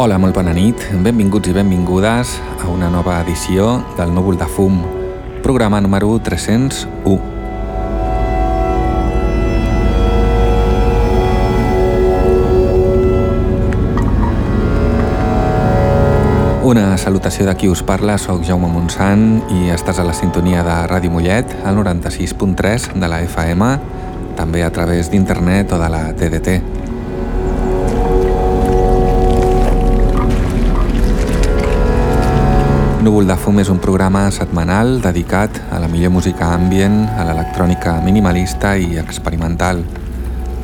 Hola, molt bona nit, benvinguts i benvingudes a una nova edició del Núvol de Fum, programa número 301. Una salutació de qui us parla, sóc Jaume Montsant i estàs a la sintonia de Ràdio Mollet, al 96.3 de la FM, també a través d'internet o de la TDT. Núvol de Fum és un programa setmanal dedicat a la millor música ambient, a l'electrònica minimalista i experimental.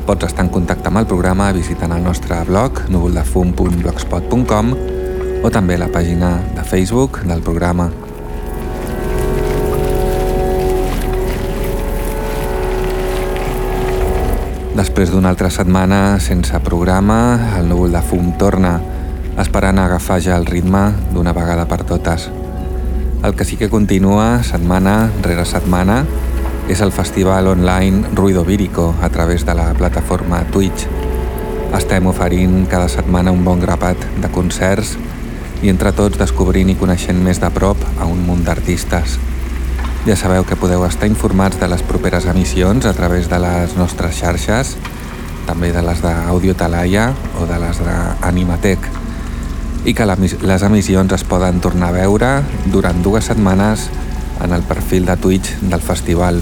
Pots estar en contacte amb el programa visitant el nostre blog núvoldefum.blogspot.com o també la pàgina de Facebook del programa. Després d'una altra setmana sense programa, el núvol de fum torna, esperant agafar ja el ritme d'una vegada per totes. El que sí que continua setmana rere setmana és el festival online Ruido Vírico a través de la plataforma Twitch. Estem oferint cada setmana un bon grapat de concerts i entre tots descobrint i coneixent més de prop a un munt d'artistes. Ja sabeu que podeu estar informats de les properes emissions a través de les nostres xarxes, també de les d'Audio Talaia o de les d'Animatec, i que les emissions es poden tornar a veure durant dues setmanes en el perfil de Twitch del festival.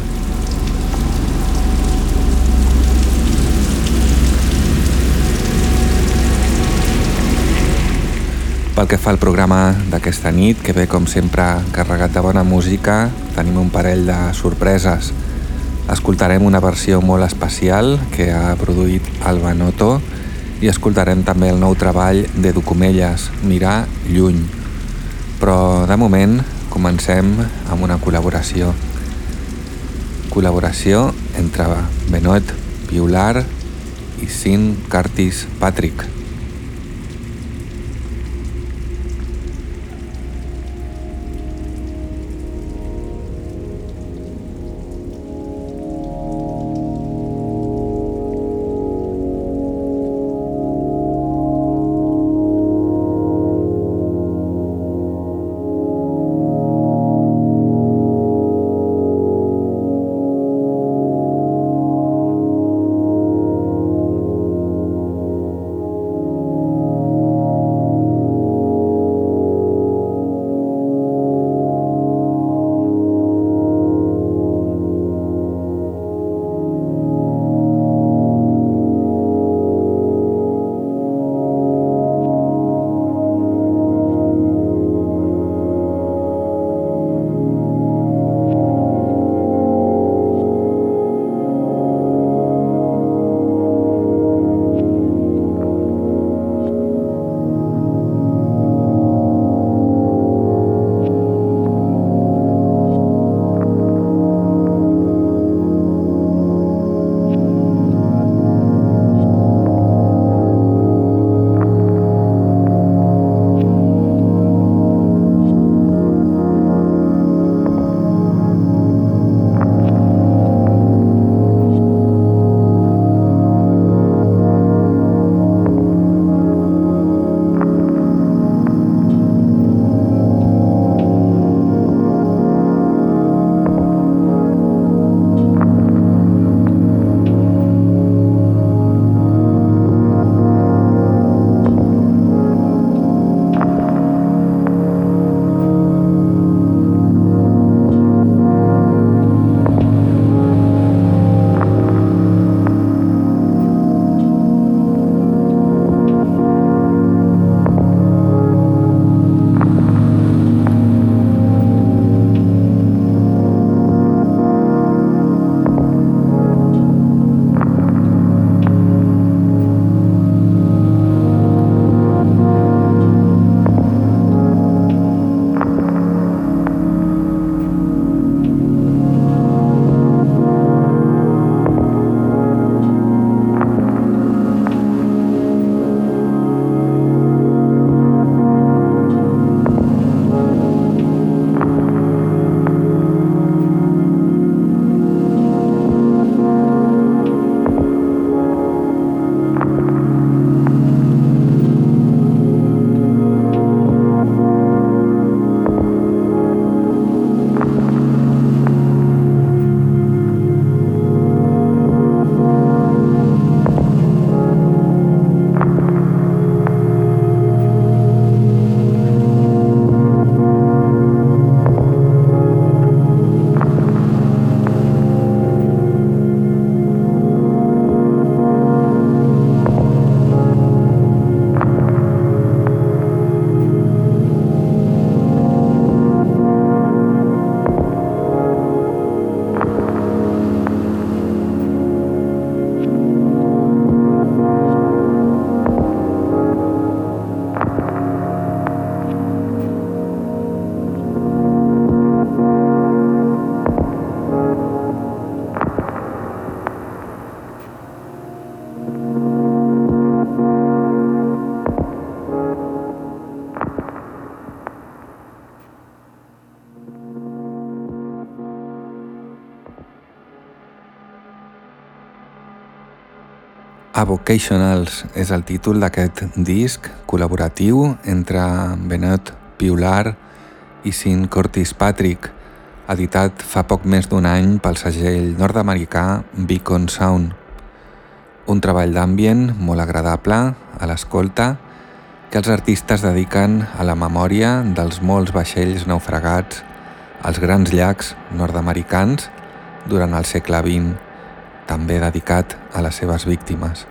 Pel que fa al programa d'aquesta nit, que ve com sempre carregat de bona música, tenim un parell de sorpreses. Escoltarem una versió molt especial que ha produït Alba Noto i escoltarem també el nou treball de Documelles, Mirar lluny. Però de moment comencem amb una col·laboració. Col·laboració entre Benoit Violar i Sin Curtis Patrick. Avocationals és el títol d'aquest disc col·laboratiu entre Benoit Piular i Sin Curtis Patrick, editat fa poc més d'un any pel segell nord-americà Beacon Sound. Un treball d'ambient molt agradable a l'escolta que els artistes dediquen a la memòria dels molts vaixells naufragats als grans llacs nord-americans durant el segle XX també dedicat a les seves víctimes.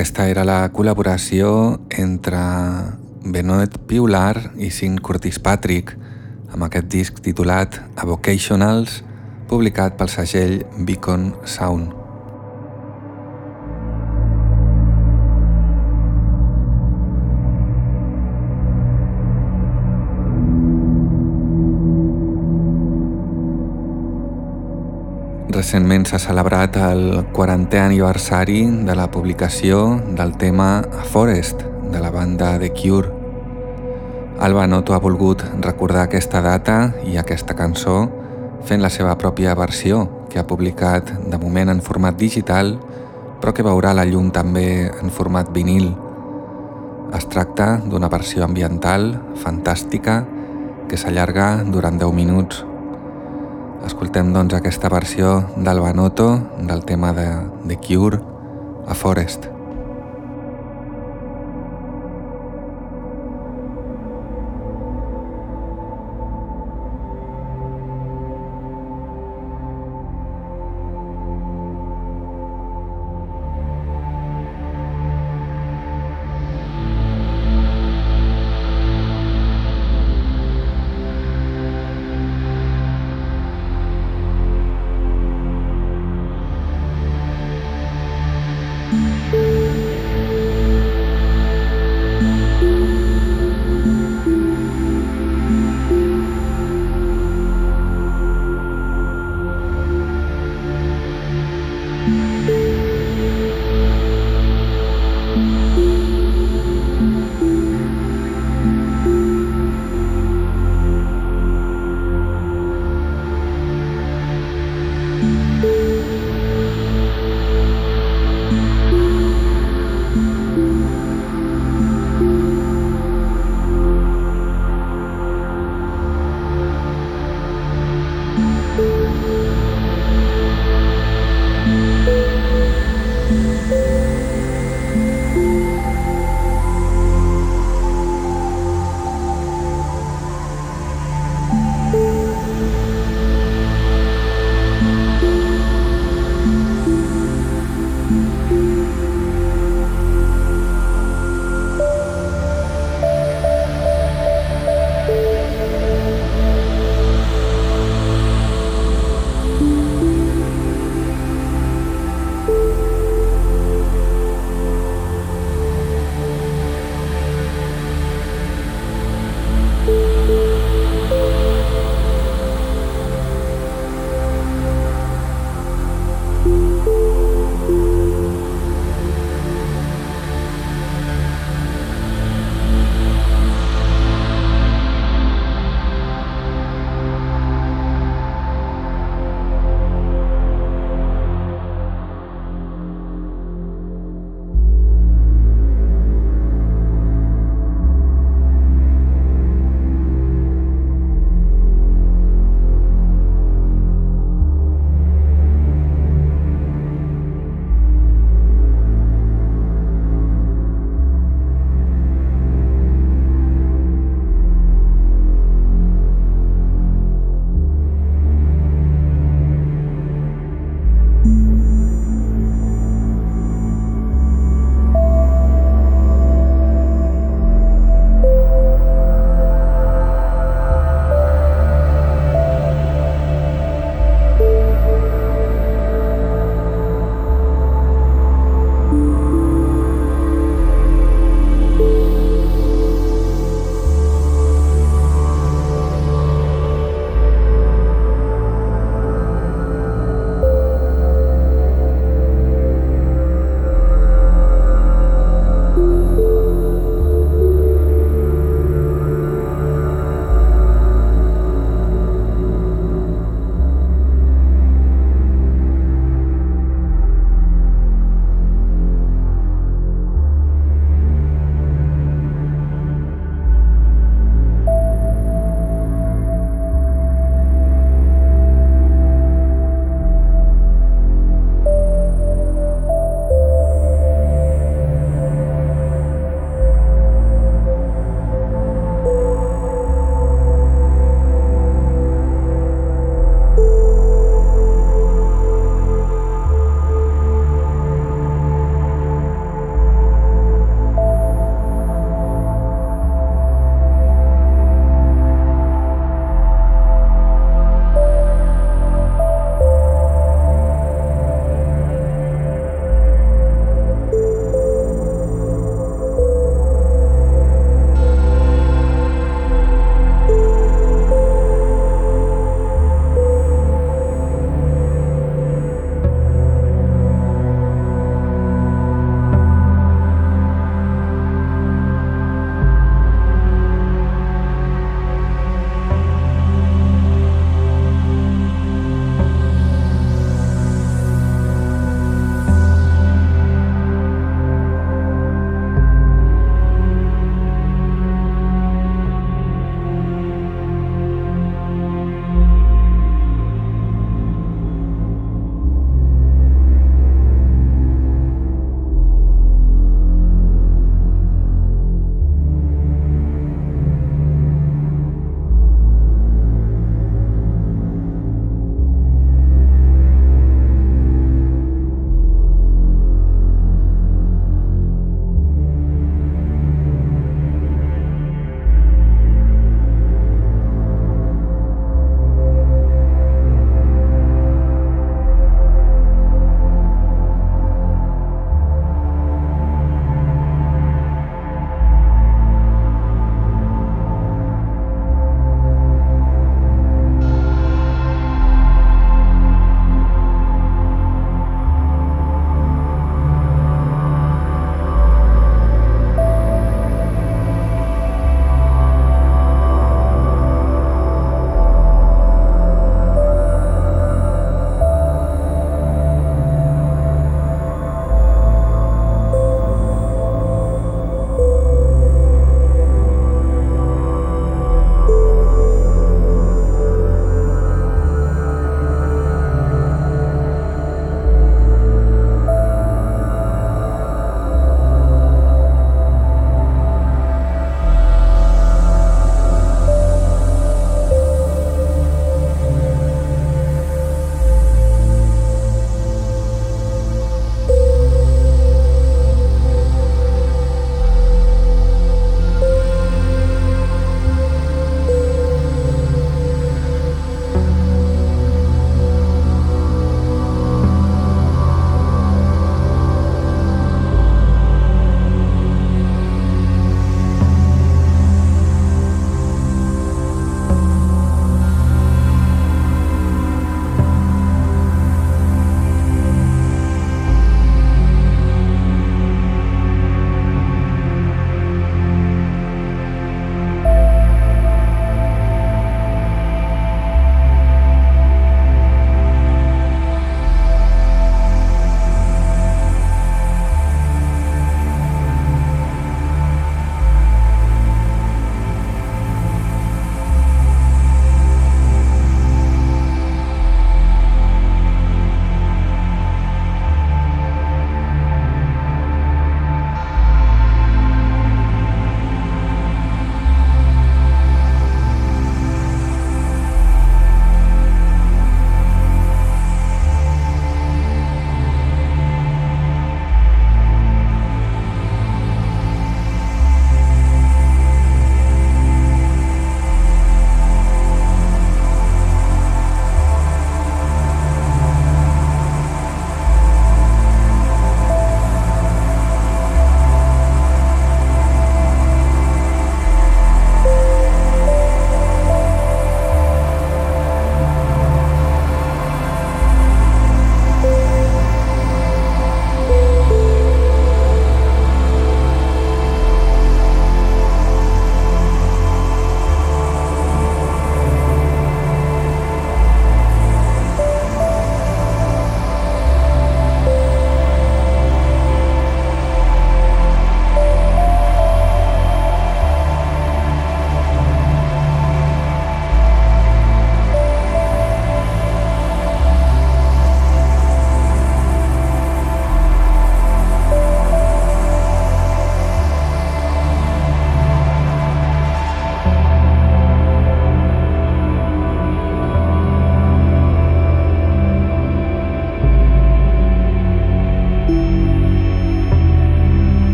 Aquesta era la col·laboració entre Benoit Piular i Sin Curtis Patrick amb aquest disc titulat Avocationals publicat pel segell Beacon Sound. S'ha celebrat el 40è aniversari de la publicació del tema A Forest de la banda The Cure. Alba Noto ha volgut recordar aquesta data i aquesta cançó fent la seva pròpia versió que ha publicat de moment en format digital però que veurà la llum també en format vinil. Es tracta d'una versió ambiental fantàstica que s'allarga durant 10 minuts. Escoltem doncs aquesta versió d'Albanoto del tema de The Cure a Forest.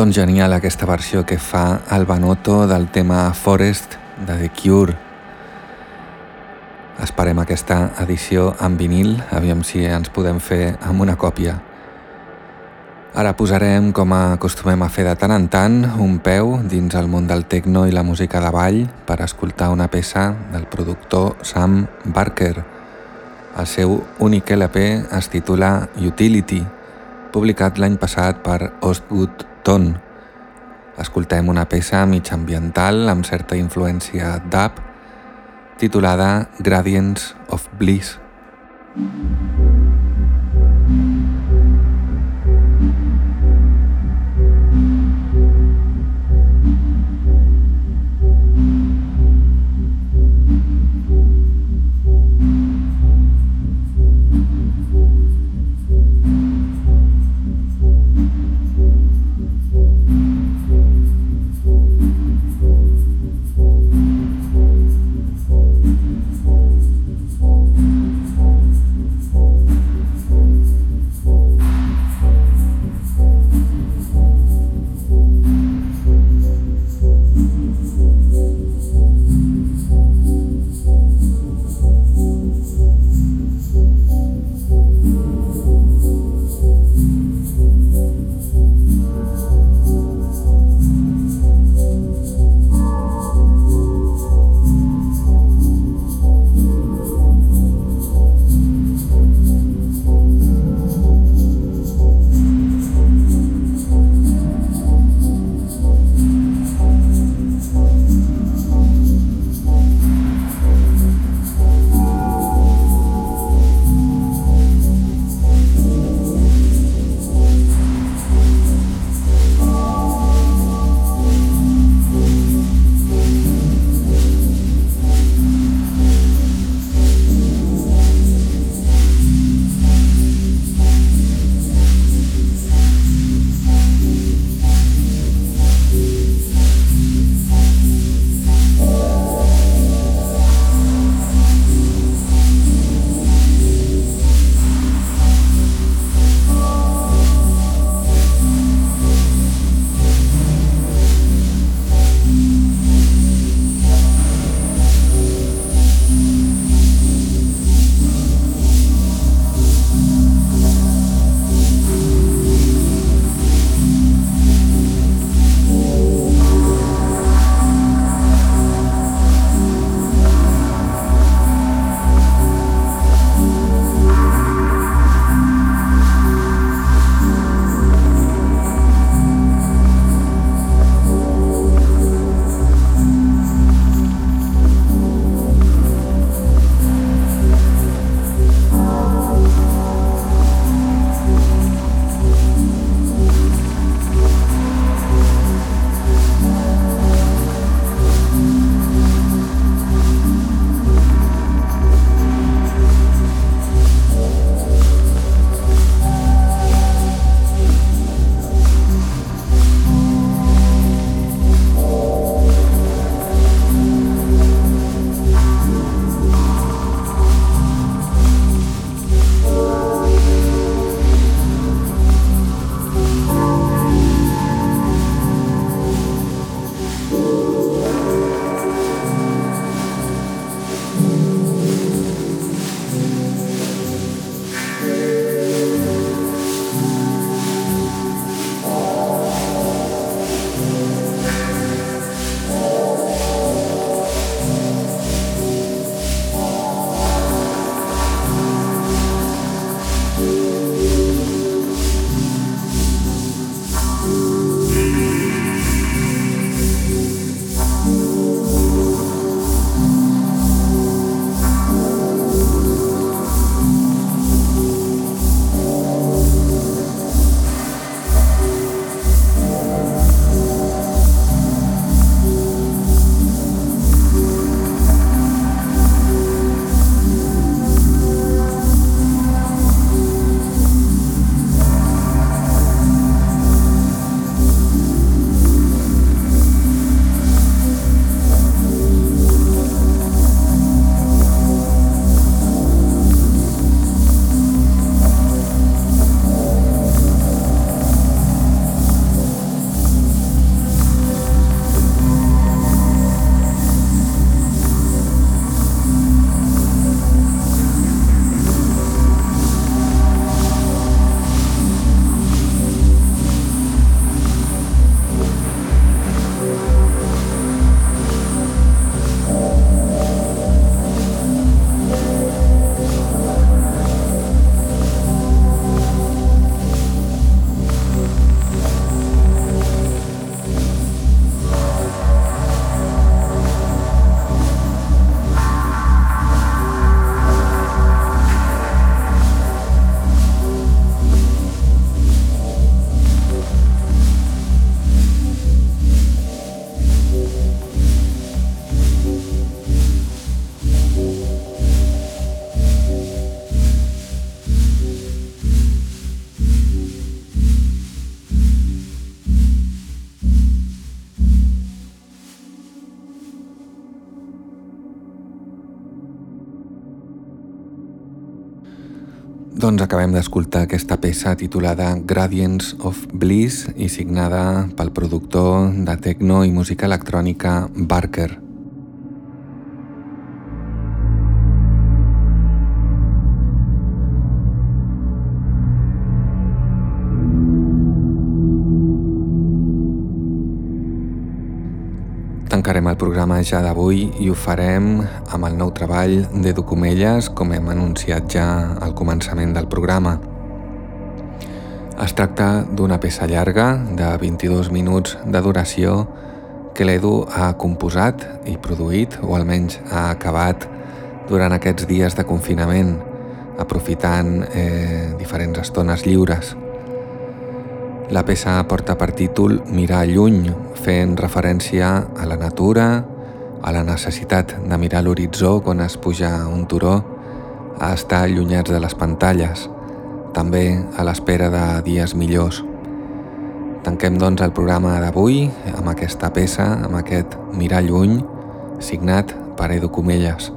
Doncs genial aquesta versió que fa el Banotto del tema Forest de The Cure. Esperem aquesta edició en vinil, aviam si ens podem fer amb una còpia. Ara posarem, com acostumem a fer de tant en tant, un peu dins el món del techno i la música de ball per escoltar una peça del productor Sam Barker. El seu únic LP es titula Utility, publicat l'any passat per Ostwood Ton. Escoltem una peça ambiental amb certa influència dub titulada Gradients of Bliss. Thank you. Acabem d'escoltar aquesta peça titulada Gradients of Bliss i signada pel productor de techno i música electrònica Barker. Tancarem el programa ja d'avui i ho farem amb el nou treball de Documelles, com hem anunciat ja al començament del programa. Es tracta d'una peça llarga de 22 minuts de duració que l'Edu ha composat i produït, o almenys ha acabat, durant aquests dies de confinament, aprofitant eh, diferents estones lliures. La peça porta per títol Mirar lluny, fent referència a la natura, a la necessitat de mirar l'horitzó quan es puja a un turó, a estar allunyats de les pantalles, també a l'espera de dies millors. Tanquem doncs el programa d'avui amb aquesta peça, amb aquest Mirar lluny, signat per Edu Comelles.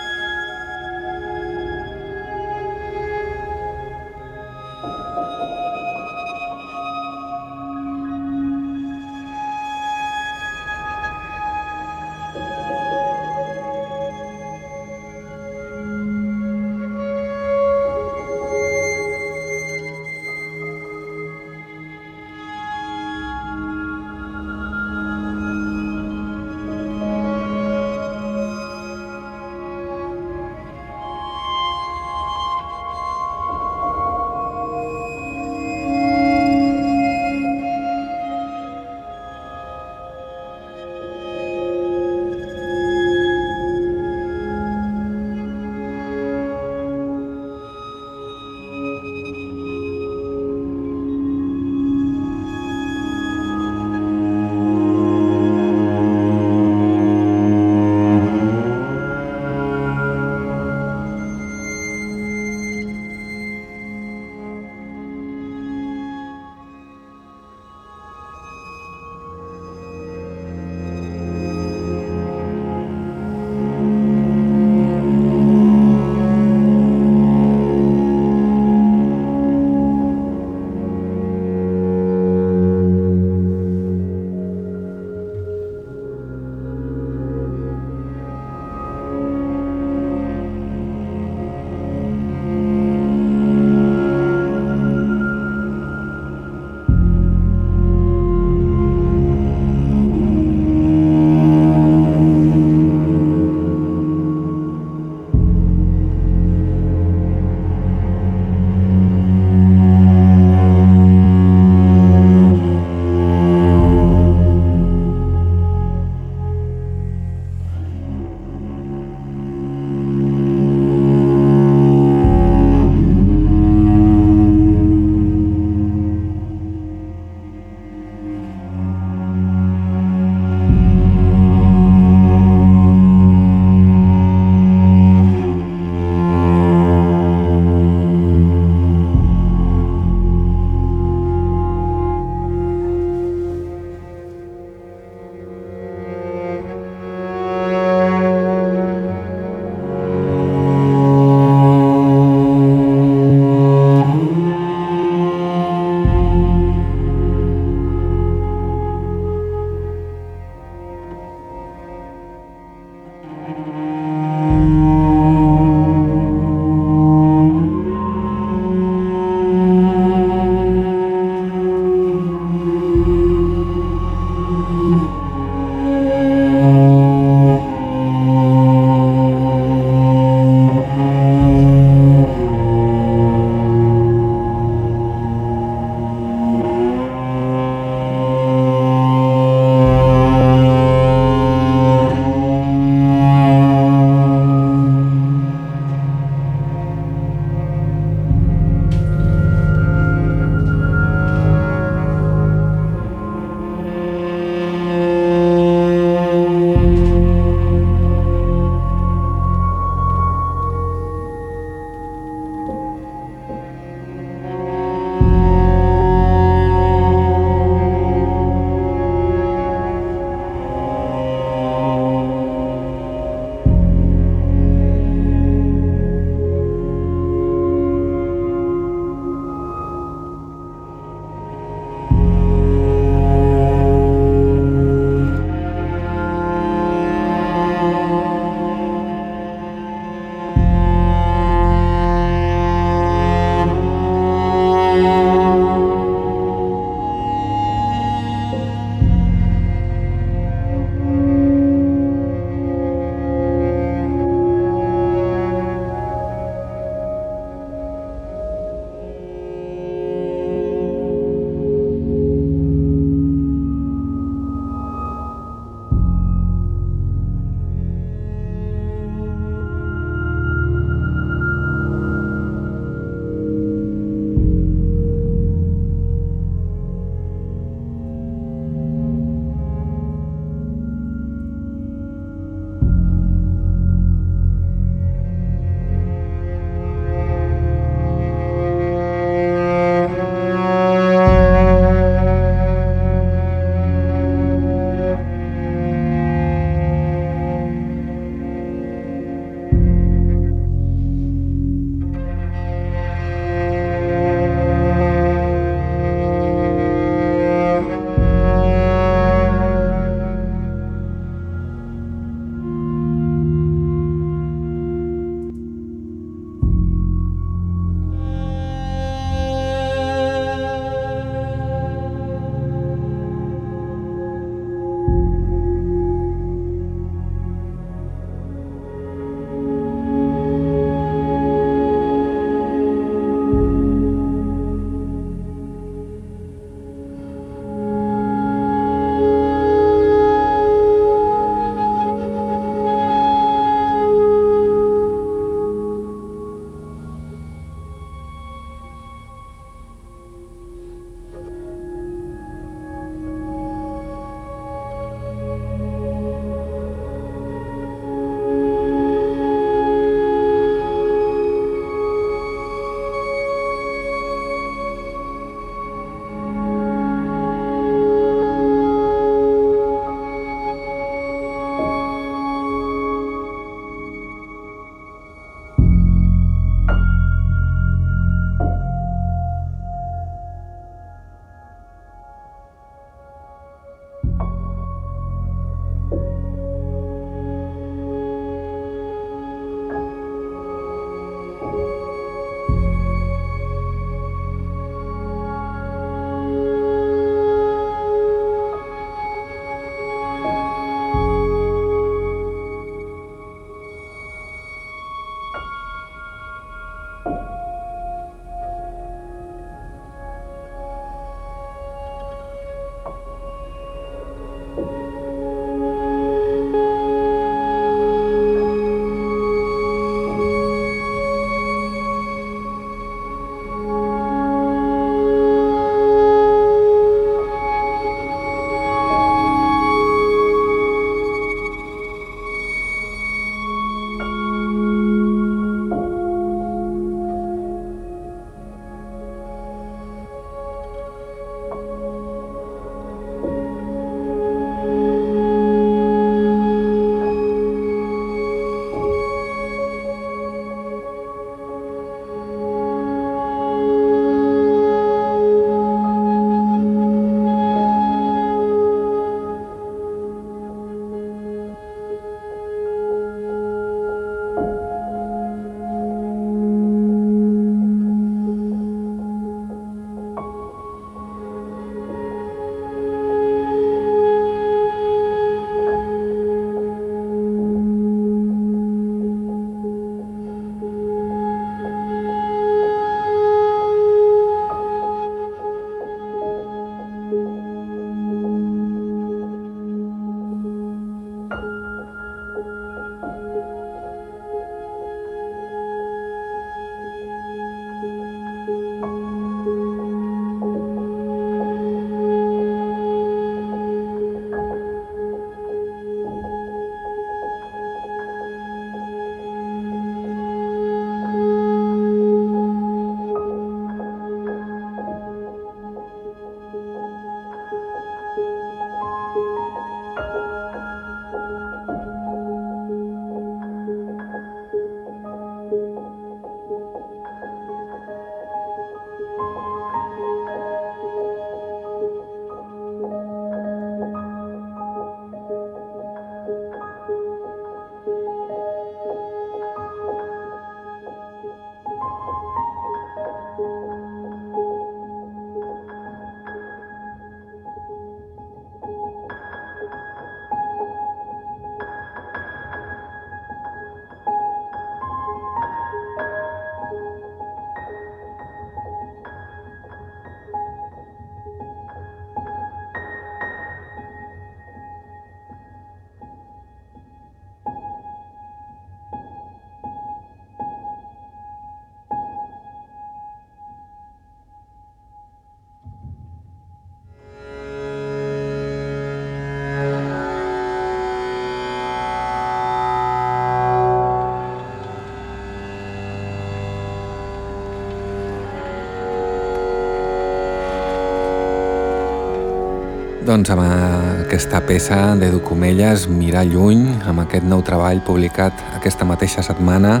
Doncs amb aquesta peça de Documelles, Mirar lluny, amb aquest nou treball publicat aquesta mateixa setmana,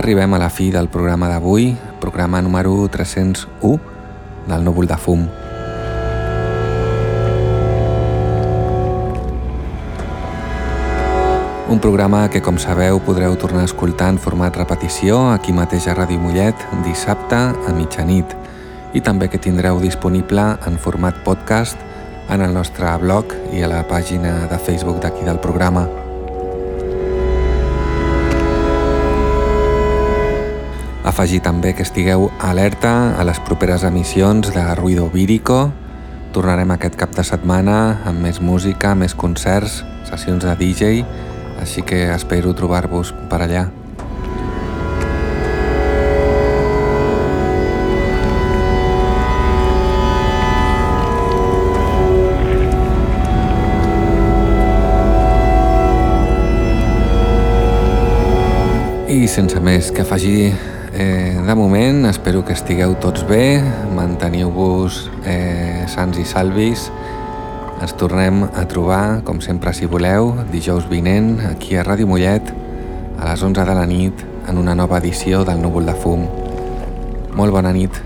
arribem a la fi del programa d'avui, programa número 301 del Núvol de Fum. Un programa que, com sabeu, podreu tornar a escoltar en format repetició aquí mateix a Ràdio Mollet dissabte a mitjanit i també que tindreu disponible en format podcast en el nostre blog i a la pàgina de Facebook d'aquí del programa. Afegir també que estigueu alerta a les properes emissions de Ruido Vírico. Tornarem aquest cap de setmana amb més música, més concerts, sessions de DJ així que espero trobar-vos per allà. Sense més que afegir eh, de moment, espero que estigueu tots bé, manteniu-vos eh, sants i salvis, ens tornem a trobar, com sempre si voleu, dijous vinent, aquí a Ràdio Mollet, a les 11 de la nit, en una nova edició del Núvol de Fum. Molt bona nit.